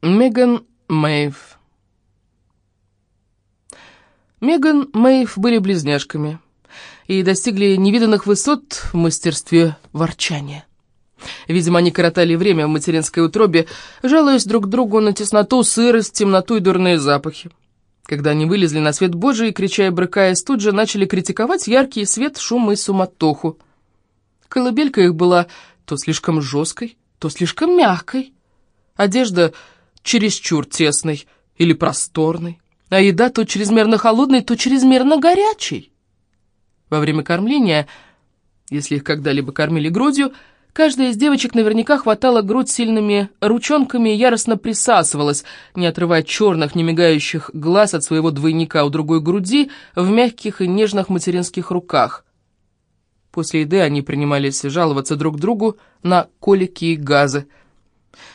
Меган Мэйв Меган Мэйв были близняшками и достигли невиданных высот в мастерстве ворчания. Видимо, они коротали время в материнской утробе, жалуясь друг другу на тесноту, сырость, темноту и дурные запахи. Когда они вылезли на свет Божий, крича и брыкаясь, тут же начали критиковать яркий свет, шум и суматоху. Колыбелька их была то слишком жесткой, то слишком мягкой. Одежда чересчур тесной или просторной, а еда то чрезмерно холодной, то чрезмерно горячей. Во время кормления, если их когда-либо кормили грудью, каждая из девочек наверняка хватала грудь сильными ручонками и яростно присасывалась, не отрывая черных, не мигающих глаз от своего двойника у другой груди в мягких и нежных материнских руках. После еды они принимались жаловаться друг другу на колики и газы –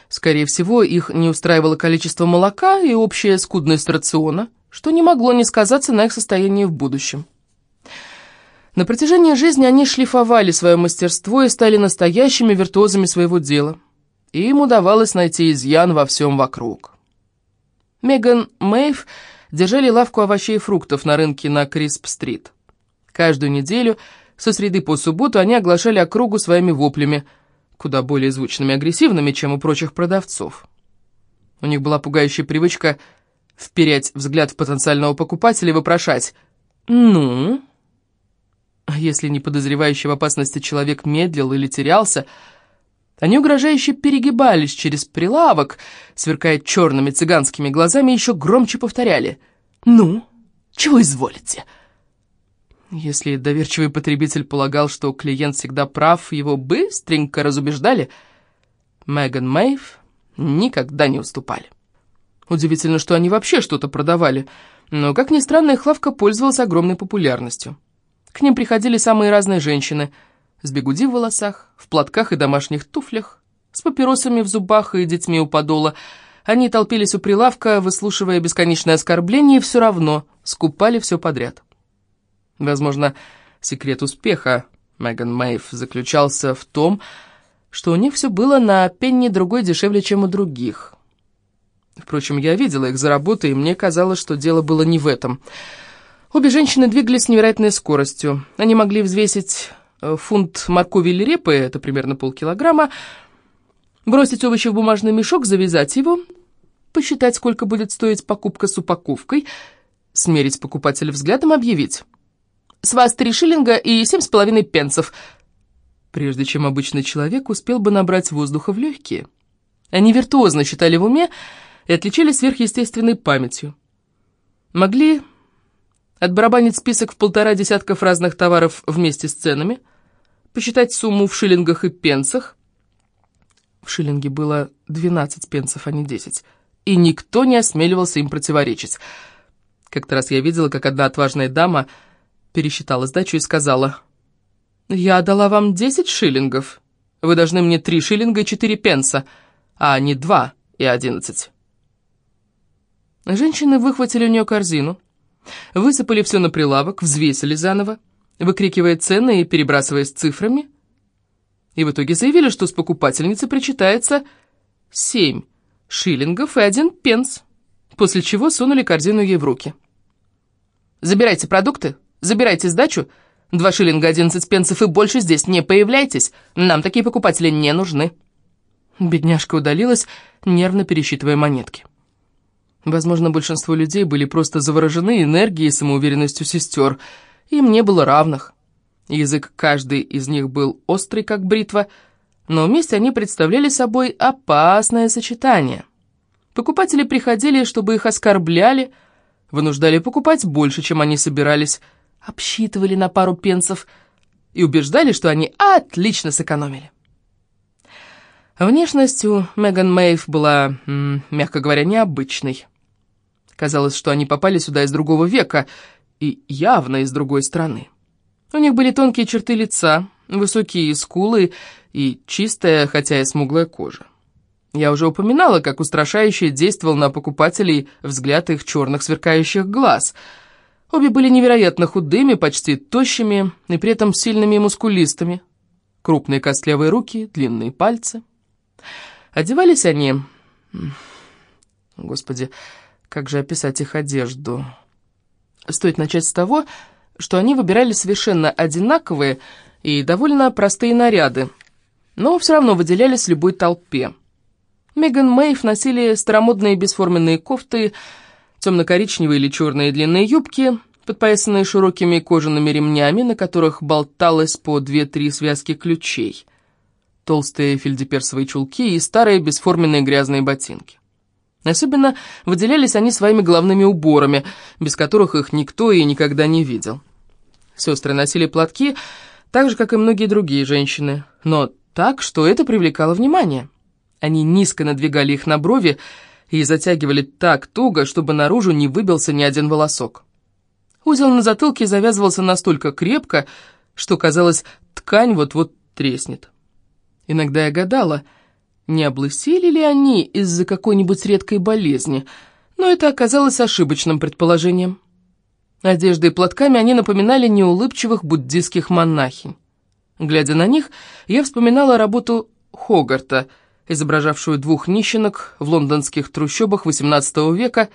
Скорее всего, их не устраивало количество молока и общая скудность рациона, что не могло не сказаться на их состоянии в будущем. На протяжении жизни они шлифовали свое мастерство и стали настоящими виртуозами своего дела. И им удавалось найти изъян во всем вокруг. Меган Мэйв держали лавку овощей и фруктов на рынке на Крисп-стрит. Каждую неделю, со среды по субботу, они оглашали округу своими воплями – куда более звучными и агрессивными, чем у прочих продавцов. У них была пугающая привычка вперять взгляд в потенциального покупателя и вопрошать «Ну?». А если не подозревающий в опасности человек медлил или терялся, они угрожающе перегибались через прилавок, сверкая черными цыганскими глазами, еще громче повторяли «Ну, чего изволите?» Если доверчивый потребитель полагал, что клиент всегда прав, его быстренько разубеждали, Меган Мэйв никогда не уступали. Удивительно, что они вообще что-то продавали, но, как ни странно, их лавка пользовалась огромной популярностью. К ним приходили самые разные женщины, с бегуди в волосах, в платках и домашних туфлях, с папиросами в зубах и детьми у подола. Они толпились у прилавка, выслушивая бесконечные оскорбления, и все равно скупали все подряд. Возможно, секрет успеха Меган Мэйв заключался в том, что у них все было на пенни другой дешевле, чем у других. Впрочем, я видела их за работой, и мне казалось, что дело было не в этом. Обе женщины двигались с невероятной скоростью. Они могли взвесить э, фунт моркови или репы, это примерно полкилограмма, бросить овощи в бумажный мешок, завязать его, посчитать, сколько будет стоить покупка с упаковкой, смерить покупателя взглядом, объявить. С вас три шиллинга и семь с половиной пенсов. Прежде чем обычный человек успел бы набрать воздуха в легкие. Они виртуозно считали в уме и отличались сверхъестественной памятью. Могли отбарабанить список в полтора десятков разных товаров вместе с ценами, посчитать сумму в шиллингах и пенсах. В шиллинге было 12 пенсов, а не 10. И никто не осмеливался им противоречить. Как-то раз я видела, как одна отважная дама пересчитала сдачу и сказала, «Я дала вам десять шиллингов. Вы должны мне три шиллинга и четыре пенса, а не два и одиннадцать». Женщины выхватили у нее корзину, высыпали все на прилавок, взвесили заново, выкрикивая цены и перебрасываясь цифрами, и в итоге заявили, что с покупательницы причитается семь шиллингов и один пенс, после чего сунули корзину ей в руки. «Забирайте продукты, Забирайте сдачу, два шиллинга одиннадцать пенсов и больше здесь не появляйтесь. Нам такие покупатели не нужны». Бедняжка удалилась, нервно пересчитывая монетки. Возможно, большинство людей были просто заворожены энергией и самоуверенностью сестер. Им не было равных. Язык каждой из них был острый, как бритва, но вместе они представляли собой опасное сочетание. Покупатели приходили, чтобы их оскорбляли, вынуждали покупать больше, чем они собирались, обсчитывали на пару пенсов и убеждали, что они отлично сэкономили. Внешность у Меган Мэйв была, мягко говоря, необычной. Казалось, что они попали сюда из другого века и явно из другой страны. У них были тонкие черты лица, высокие скулы и чистая, хотя и смуглая кожа. Я уже упоминала, как устрашающе действовал на покупателей взгляд их черных сверкающих глаз — Обе были невероятно худыми, почти тощими и при этом сильными и мускулистыми. Крупные костлявые руки, длинные пальцы. Одевались они Господи, как же описать их одежду? Стоит начать с того, что они выбирали совершенно одинаковые и довольно простые наряды, но все равно выделялись любой толпе. Меган Мэйв носили старомодные бесформенные кофты, темно-коричневые или черные длинные юбки, подпоясанные широкими кожаными ремнями, на которых болталось по две-три связки ключей, толстые фельдеперсовые чулки и старые бесформенные грязные ботинки. Особенно выделялись они своими головными уборами, без которых их никто и никогда не видел. Сестры носили платки, так же, как и многие другие женщины, но так, что это привлекало внимание. Они низко надвигали их на брови и затягивали так туго, чтобы наружу не выбился ни один волосок. Узел на затылке завязывался настолько крепко, что, казалось, ткань вот-вот треснет. Иногда я гадала, не облысели ли они из-за какой-нибудь редкой болезни, но это оказалось ошибочным предположением. Одеждой и платками они напоминали неулыбчивых буддийских монахинь. Глядя на них, я вспоминала работу Хогарта, изображавшую двух нищенок в лондонских трущобах XVIII века.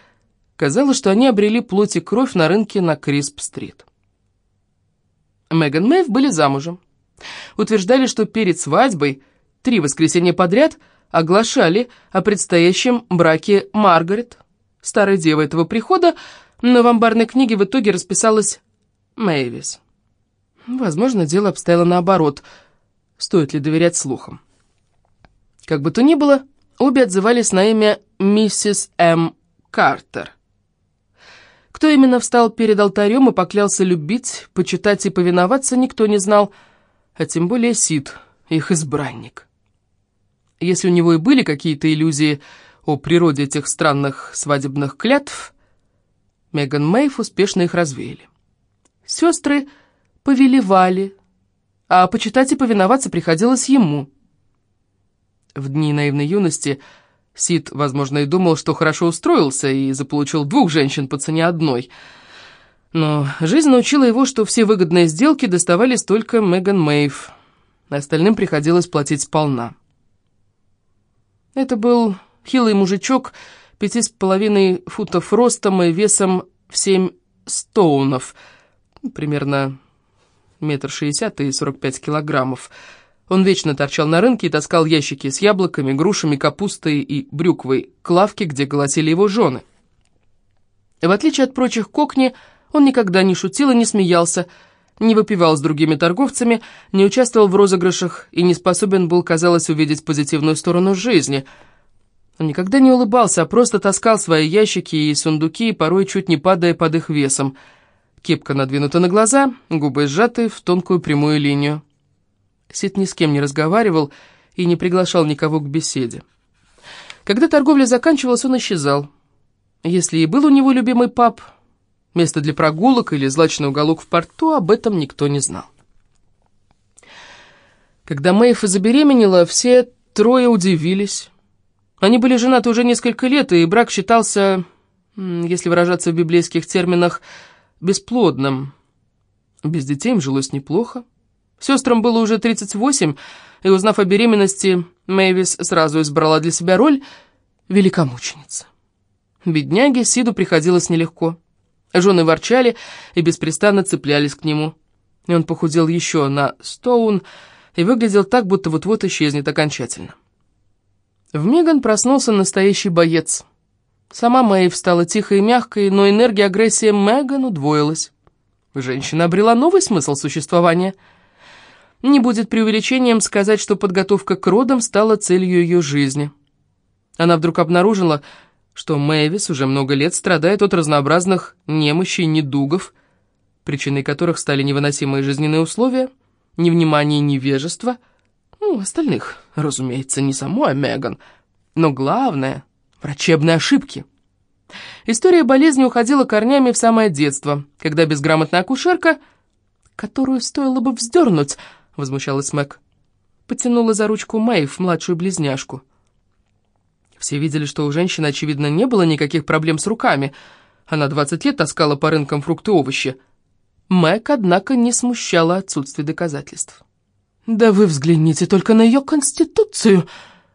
Казалось, что они обрели плоть и кровь на рынке на Крисп-стрит. Меган Мэйв были замужем. Утверждали, что перед свадьбой три воскресенья подряд оглашали о предстоящем браке Маргарет, старой девы этого прихода, но в амбарной книге в итоге расписалась Мэйвис. Возможно, дело обстояло наоборот. Стоит ли доверять слухам? Как бы то ни было, обе отзывались на имя миссис М. Картер. Кто именно встал перед алтарем и поклялся любить, почитать и повиноваться, никто не знал, а тем более Сид, их избранник. Если у него и были какие-то иллюзии о природе этих странных свадебных клятв, Меган Мэйв успешно их развеяли. Сестры повелевали, а почитать и повиноваться приходилось ему. В дни наивной юности Сид, возможно, и думал, что хорошо устроился и заполучил двух женщин по цене одной. Но жизнь научила его, что все выгодные сделки доставались только Меган Мэйв. Остальным приходилось платить сполна. Это был хилый мужичок, пяти с половиной футов ростом и весом в семь стоунов, примерно метр шестьдесят и сорок пять килограммов. Он вечно торчал на рынке и таскал ящики с яблоками, грушами, капустой и брюквой к лавке, где голосили его жены. В отличие от прочих кокни, он никогда не шутил и не смеялся, не выпивал с другими торговцами, не участвовал в розыгрышах и не способен был, казалось, увидеть позитивную сторону жизни. Он никогда не улыбался, а просто таскал свои ящики и сундуки, порой чуть не падая под их весом. Кепка надвинута на глаза, губы сжаты в тонкую прямую линию. Сид ни с кем не разговаривал и не приглашал никого к беседе. Когда торговля заканчивалась, он исчезал. Если и был у него любимый паб, место для прогулок или злачный уголок в порту, об этом никто не знал. Когда Мэйфа забеременела, все трое удивились. Они были женаты уже несколько лет, и брак считался, если выражаться в библейских терминах, бесплодным. Без детей им жилось неплохо. Сестрам было уже 38, и, узнав о беременности, Мэйвис сразу избрала для себя роль великомученицы. Бедняге Сиду приходилось нелегко. Жены ворчали и беспрестанно цеплялись к нему. И он похудел еще на Стоун и выглядел так, будто вот-вот исчезнет окончательно. В Меган проснулся настоящий боец. Сама Мэйв стала тихой и мягкой, но энергия агрессии Меган удвоилась. Женщина обрела новый смысл существования. Не будет преувеличением сказать, что подготовка к родам стала целью ее жизни. Она вдруг обнаружила, что Мэвис уже много лет страдает от разнообразных немощей, недугов, причиной которых стали невыносимые жизненные условия, невнимание и невежество. Ну, остальных, разумеется, не самой Меган, но главное — врачебные ошибки. История болезни уходила корнями в самое детство, когда безграмотная акушерка, которую стоило бы вздернуть, возмущалась Мэг, потянула за ручку Мэйв, младшую близняшку. Все видели, что у женщины, очевидно, не было никаких проблем с руками. Она 20 лет таскала по рынкам фрукты и овощи. Мэг, однако, не смущала отсутствие доказательств. «Да вы взгляните только на ее конституцию!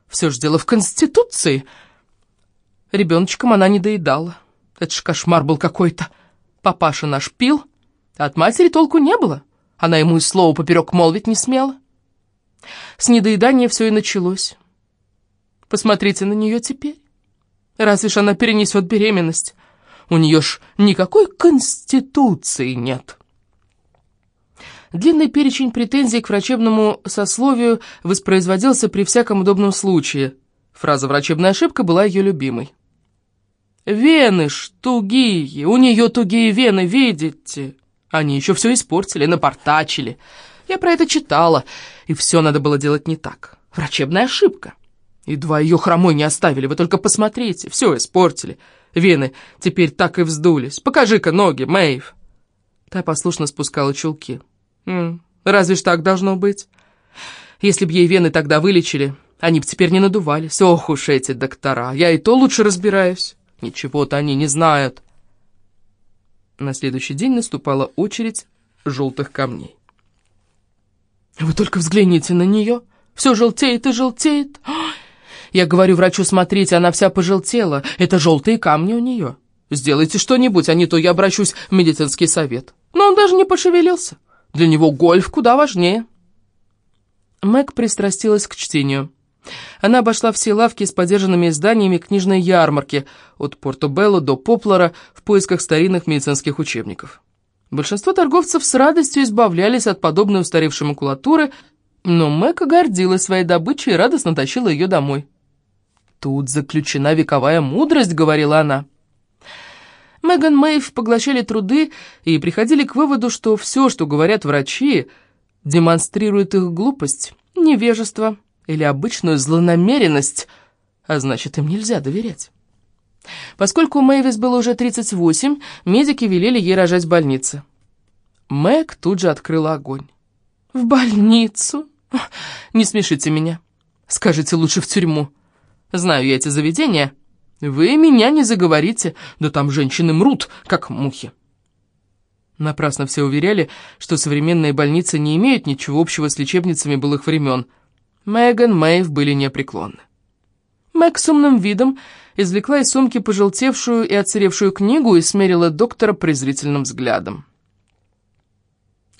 Все ж дело в конституции!» Ребеночком она не доедала. Это ж кошмар был какой-то. Папаша наш пил, а от матери толку не было. Она ему и слова поперек молвить не смела. С недоедания все и началось. Посмотрите на нее теперь. Разве ж она перенесет беременность? У нее ж никакой конституции нет. Длинный перечень претензий к врачебному сословию воспроизводился при всяком удобном случае. Фраза «врачебная ошибка» была ее любимой. «Вены ж тугие, у нее тугие вены, видите? Они еще все испортили, напортачили. Я про это читала, и все надо было делать не так. Врачебная ошибка. Едва ее хромой не оставили, вы только посмотрите, все испортили. Вены теперь так и вздулись. Покажи-ка ноги, Мэйв. Та послушно спускала чулки. М -м, разве ж так должно быть? Если б ей вены тогда вылечили, они б теперь не надувались. Ох уж эти доктора, я и то лучше разбираюсь. Ничего-то они не знают. На следующий день наступала очередь желтых камней. Вы только взгляните на нее. Все желтеет и желтеет. Я говорю врачу, смотрите, она вся пожелтела. Это желтые камни у нее. Сделайте что-нибудь, а не то я обращусь в медицинский совет. Но он даже не пошевелился. Для него гольф куда важнее. Мэг пристрастилась к чтению. Она обошла все лавки с подержанными изданиями книжной ярмарки от Порто-Белло до Поплара в поисках старинных медицинских учебников. Большинство торговцев с радостью избавлялись от подобной устаревшей макулатуры, но Мэка гордилась своей добычей и радостно тащила ее домой. «Тут заключена вековая мудрость», — говорила она. Меган Мэйв поглощали труды и приходили к выводу, что все, что говорят врачи, демонстрирует их глупость, невежество или обычную злонамеренность, а значит, им нельзя доверять. Поскольку Мэйвис было уже 38, медики велели ей рожать в больнице. Мэг тут же открыла огонь. «В больницу? Не смешите меня. Скажите лучше в тюрьму. Знаю я эти заведения. Вы меня не заговорите, да там женщины мрут, как мухи». Напрасно все уверяли, что современные больницы не имеют ничего общего с лечебницами былых времен. Мэган Мэйв были непреклонны. Мэг с умным видом извлекла из сумки пожелтевшую и отсыревшую книгу и смерила доктора презрительным взглядом.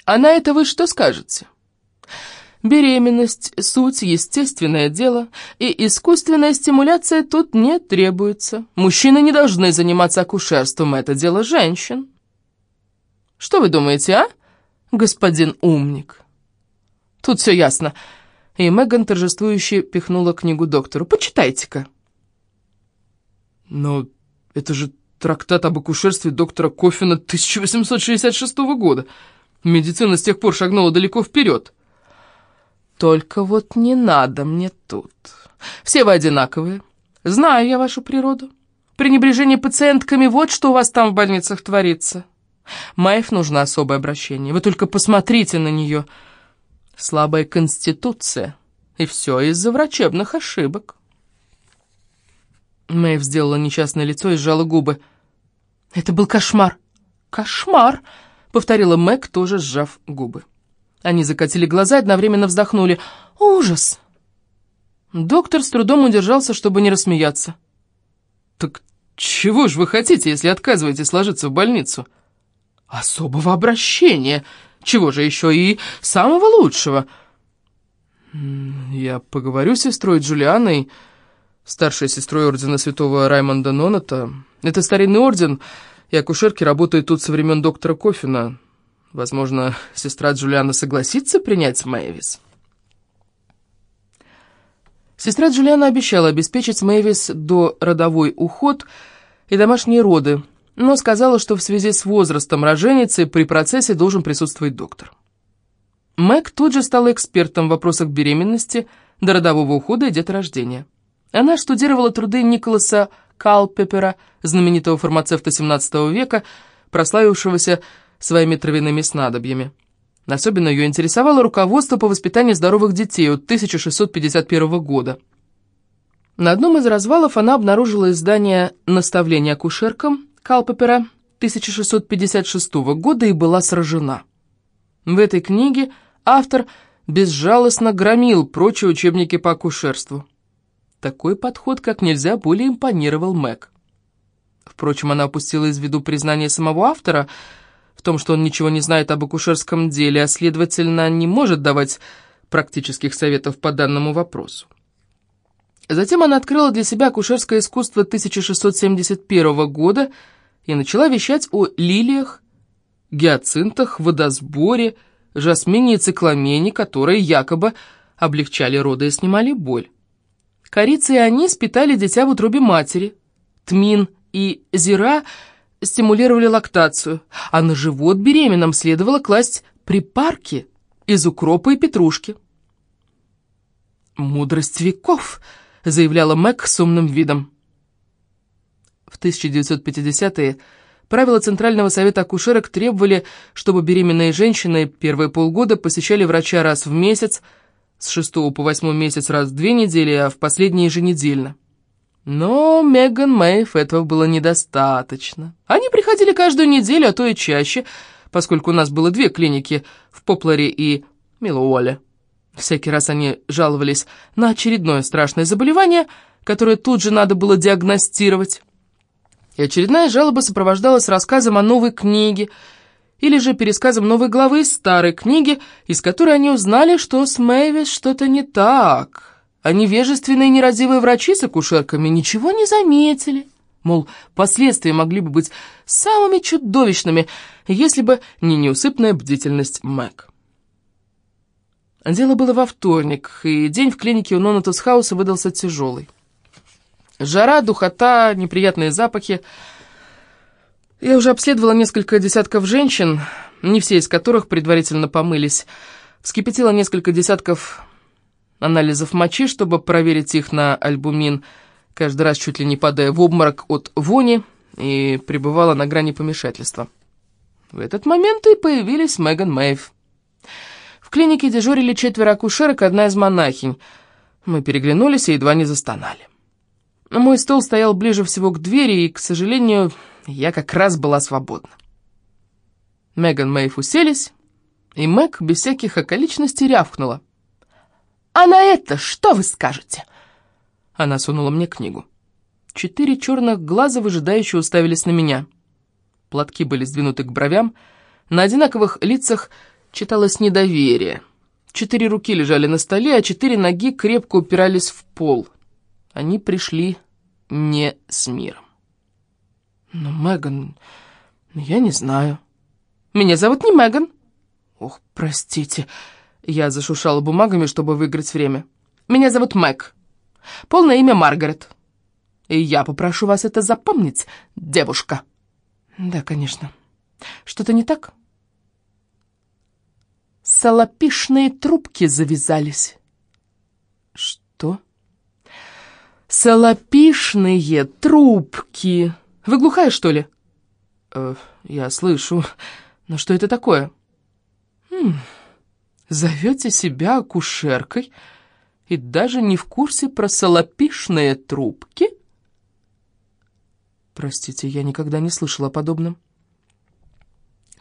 «А на это вы что скажете?» Беременность — суть естественное дело, и искусственная стимуляция тут не требуется. Мужчины не должны заниматься акушерством, это дело женщин. Что вы думаете, а, господин умник? Тут все ясно. И Меган торжествующе пихнула книгу доктору. «Почитайте-ка». «Но это же трактат об акушерстве доктора Кофина 1866 года. Медицина с тех пор шагнула далеко вперед». «Только вот не надо мне тут. Все вы одинаковые. Знаю я вашу природу. Пренебрежение пациентками — вот что у вас там в больницах творится. Майф нужно особое обращение. Вы только посмотрите на нее». Слабая конституция. И все из-за врачебных ошибок. Мэйв сделала несчастное лицо и сжала губы. «Это был кошмар!» «Кошмар!» — повторила Мэг, тоже сжав губы. Они закатили глаза и одновременно вздохнули. «Ужас!» Доктор с трудом удержался, чтобы не рассмеяться. «Так чего ж вы хотите, если отказываетесь ложиться в больницу?» «Особого обращения!» Чего же еще и самого лучшего? Я поговорю с сестрой Джулианой, старшей сестрой ордена святого Раймонда Ноната. Это старинный орден, и акушерки работают тут со времен доктора Кофина. Возможно, сестра Джулиана согласится принять Мэйвис. Сестра Джулиана обещала обеспечить Мэйвис до родовой уход и домашние роды, но сказала, что в связи с возрастом роженицы при процессе должен присутствовать доктор. Мэг тут же стала экспертом в вопросах беременности, до родового ухода и деторождения. Она штудировала труды Николаса Калпепера, знаменитого фармацевта XVII века, прославившегося своими травяными снадобьями. Особенно ее интересовало руководство по воспитанию здоровых детей от 1651 года. На одном из развалов она обнаружила издание «Наставление акушеркам», Калпепера 1656 года и была сражена. В этой книге автор безжалостно громил прочие учебники по акушерству. Такой подход как нельзя более импонировал Мэг. Впрочем, она упустила из виду признание самого автора в том, что он ничего не знает об акушерском деле, а, следовательно, не может давать практических советов по данному вопросу. Затем она открыла для себя акушерское искусство 1671 года и начала вещать о лилиях, гиацинтах, водосборе, жасмине и цикламене, которые якобы облегчали роды и снимали боль. Корица и анис питали дитя в утробе матери. Тмин и зира стимулировали лактацию, а на живот беременным следовало класть припарки из укропа и петрушки. «Мудрость веков!» — заявляла Мэг с умным видом. В 1950-е правила Центрального совета акушерок требовали, чтобы беременные женщины первые полгода посещали врача раз в месяц, с 6 по 8 месяц раз в две недели, а в последние еженедельно. Но Меган Мэйв этого было недостаточно. Они приходили каждую неделю, а то и чаще, поскольку у нас было две клиники в Попларе и Милуоле. Всякий раз они жаловались на очередное страшное заболевание, которое тут же надо было диагностировать. И очередная жалоба сопровождалась рассказом о новой книге, или же пересказом новой главы старой книги, из которой они узнали, что с Мэйвис что-то не так. А невежественные нерадивые врачи с акушерками ничего не заметили. Мол, последствия могли бы быть самыми чудовищными, если бы не неусыпная бдительность Мэг. Дело было во вторник, и день в клинике у Нонатус Хауса выдался тяжелый. Жара, духота, неприятные запахи. Я уже обследовала несколько десятков женщин, не все из которых предварительно помылись. Вскипятила несколько десятков анализов мочи, чтобы проверить их на альбумин, каждый раз чуть ли не падая в обморок от вони, и пребывала на грани помешательства. В этот момент и появились Меган Мэйв клинике дежурили четверо акушерок одна из монахинь. Мы переглянулись и едва не застонали. Мой стол стоял ближе всего к двери, и, к сожалению, я как раз была свободна. Меган Мэйф уселись, и Мэг без всяких околичностей рявкнула. «А на это что вы скажете?» Она сунула мне книгу. Четыре черных глаза выжидающе уставились на меня. Платки были сдвинуты к бровям, на одинаковых лицах читалось недоверие. Четыре руки лежали на столе, а четыре ноги крепко упирались в пол. Они пришли не с миром. «Но, Меган, я не знаю. Меня зовут не Меган». «Ох, простите». Я зашушала бумагами, чтобы выиграть время. «Меня зовут Мэг. Полное имя Маргарет. И я попрошу вас это запомнить, девушка». «Да, конечно. Что-то не так?» Солопишные трубки завязались. Что? Солопишные трубки. Вы глухая, что ли? Э, я слышу. Но что это такое? Хм, зовете себя акушеркой и даже не в курсе про солопишные трубки? Простите, я никогда не слышала о подобном.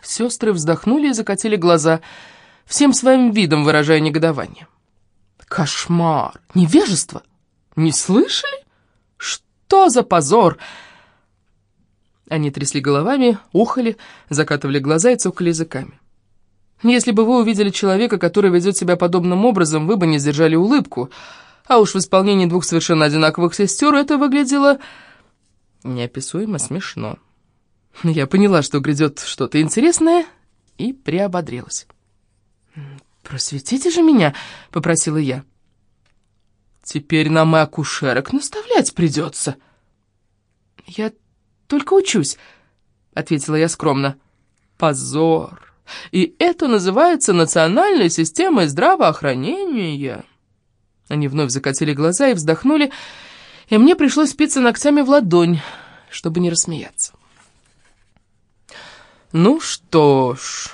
Сестры вздохнули и закатили глаза — всем своим видом выражая негодование. «Кошмар! Невежество! Не слышали? Что за позор!» Они трясли головами, ухали, закатывали глаза и цокали языками. Если бы вы увидели человека, который ведет себя подобным образом, вы бы не сдержали улыбку, а уж в исполнении двух совершенно одинаковых сестер это выглядело неописуемо смешно. Я поняла, что грядет что-то интересное, и приободрилась. «Просветите же меня», — попросила я. «Теперь нам и акушерок наставлять придется». «Я только учусь», — ответила я скромно. «Позор! И это называется национальной системой здравоохранения». Они вновь закатили глаза и вздохнули, и мне пришлось спиться ногтями в ладонь, чтобы не рассмеяться. «Ну что ж...»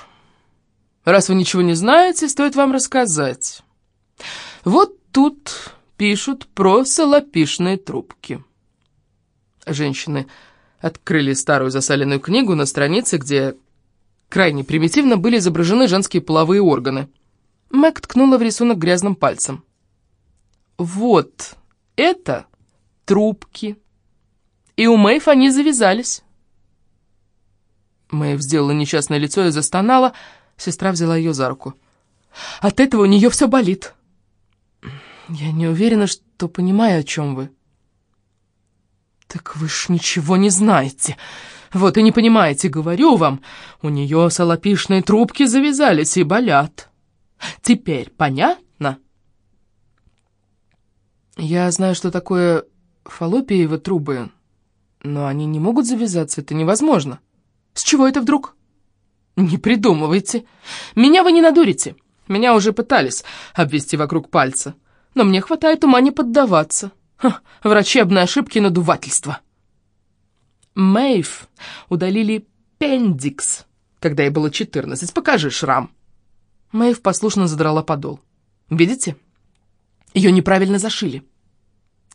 Раз вы ничего не знаете, стоит вам рассказать. Вот тут пишут про солопишные трубки. Женщины открыли старую засаленную книгу на странице, где крайне примитивно были изображены женские половые органы. Мэг ткнула в рисунок грязным пальцем. «Вот это трубки. И у Мэйв они завязались. Мэйв сделала несчастное лицо и застонала. Сестра взяла ее за руку. От этого у нее все болит. Я не уверена, что понимаю, о чем вы. Так вы ж ничего не знаете. Вот и не понимаете, говорю вам. У нее солопишные трубки завязались и болят. Теперь понятно? Я знаю, что такое фаллопиевы трубы, но они не могут завязаться, это невозможно. С чего это вдруг? Не придумывайте. Меня вы не надурите. Меня уже пытались обвести вокруг пальца. Но мне хватает ума не поддаваться. Ха, врачебные ошибки надувательства. Мэйв удалили пендикс, когда ей было 14. Покажи шрам. Мэйв послушно задрала подол. Видите? Ее неправильно зашили.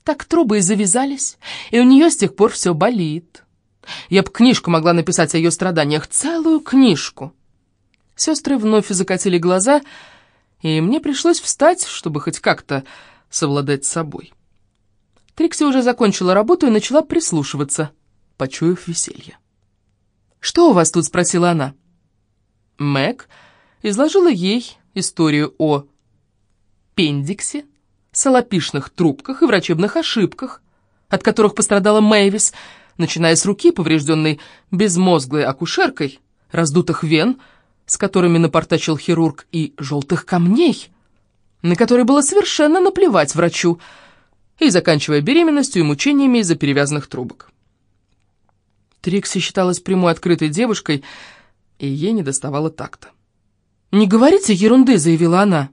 Так трубы и завязались, и у нее с тех пор все болит. Я бы книжку могла написать о ее страданиях, целую книжку. Сестры вновь закатили глаза, и мне пришлось встать, чтобы хоть как-то совладать с собой. Трикси уже закончила работу и начала прислушиваться, почуяв веселье. «Что у вас тут?» — спросила она. Мэг изложила ей историю о пендиксе, солопишных трубках и врачебных ошибках, от которых пострадала Мэйвис, начиная с руки, поврежденной безмозглой акушеркой, раздутых вен, с которыми напортачил хирург, и желтых камней, на которые было совершенно наплевать врачу, и заканчивая беременностью и мучениями из-за перевязанных трубок. Трикси считалась прямой открытой девушкой, и ей не доставало такта. «Не говорите ерунды», — заявила она.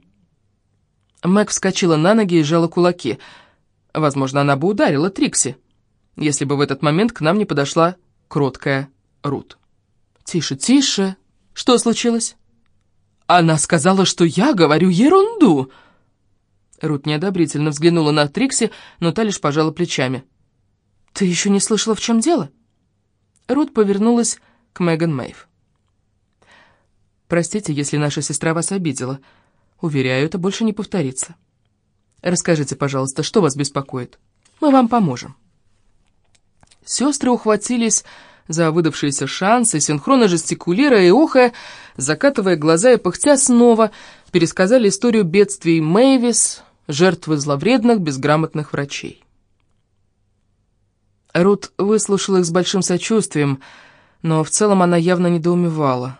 Мэг вскочила на ноги и сжала кулаки. Возможно, она бы ударила Трикси, если бы в этот момент к нам не подошла кроткая Рут. «Тише, тише! Что случилось?» «Она сказала, что я говорю ерунду!» Рут неодобрительно взглянула на Трикси, но та лишь пожала плечами. «Ты еще не слышала, в чем дело?» Рут повернулась к Меган Мэйв. «Простите, если наша сестра вас обидела», Уверяю, это больше не повторится. Расскажите, пожалуйста, что вас беспокоит? Мы вам поможем. Сестры ухватились за выдавшиеся шансы, синхронно жестикулируя и охая, закатывая глаза и пыхтя снова, пересказали историю бедствий Мэйвис, жертвы зловредных, безграмотных врачей. Рут выслушала их с большим сочувствием, но в целом она явно недоумевала.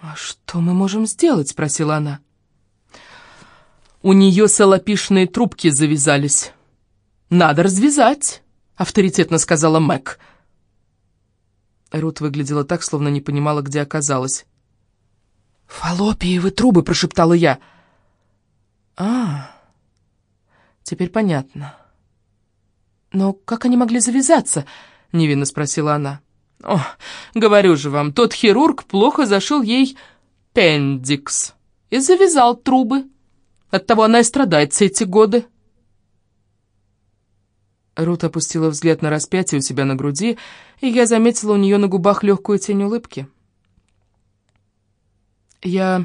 «А что мы можем сделать?» — спросила она. «У нее солопишные трубки завязались. Надо развязать», — авторитетно сказала Мэг. Рут выглядела так, словно не понимала, где оказалась. «Фаллопиевы трубы!» — прошептала я. «А, теперь понятно. Но как они могли завязаться?» — невинно спросила она. О, говорю же вам, тот хирург плохо зашил ей пендикс и завязал трубы. Оттого она и страдает все эти годы. Рут опустила взгляд на распятие у себя на груди, и я заметила у нее на губах легкую тень улыбки. «Я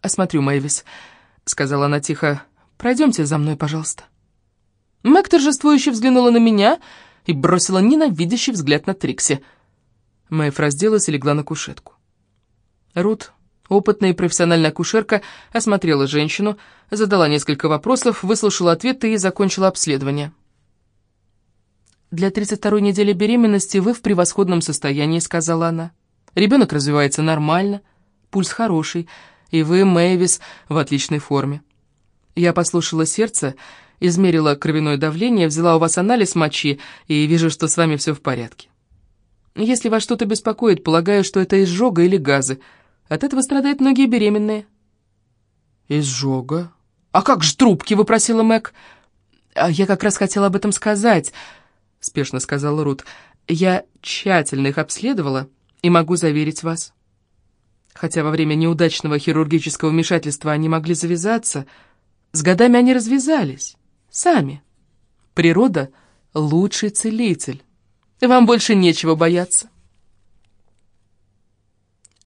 осмотрю Мэйвис», — сказала она тихо. «Пройдемте за мной, пожалуйста». Мэг торжествующе взглянула на меня и бросила ненавидящий взгляд на Трикси — Мэйв разделась и легла на кушетку. Рут, опытная и профессиональная акушерка, осмотрела женщину, задала несколько вопросов, выслушала ответы и закончила обследование. «Для 32-й недели беременности вы в превосходном состоянии», — сказала она. «Ребенок развивается нормально, пульс хороший, и вы, Мэйвис, в отличной форме. Я послушала сердце, измерила кровяное давление, взяла у вас анализ мочи и вижу, что с вами все в порядке. Если вас что-то беспокоит, полагаю, что это изжога или газы. От этого страдают многие беременные». «Изжога? А как же трубки?» — выпросила Мэг. «А «Я как раз хотела об этом сказать», — спешно сказала Рут. «Я тщательно их обследовала и могу заверить вас. Хотя во время неудачного хирургического вмешательства они могли завязаться, с годами они развязались. Сами. Природа — лучший целитель». Вам больше нечего бояться.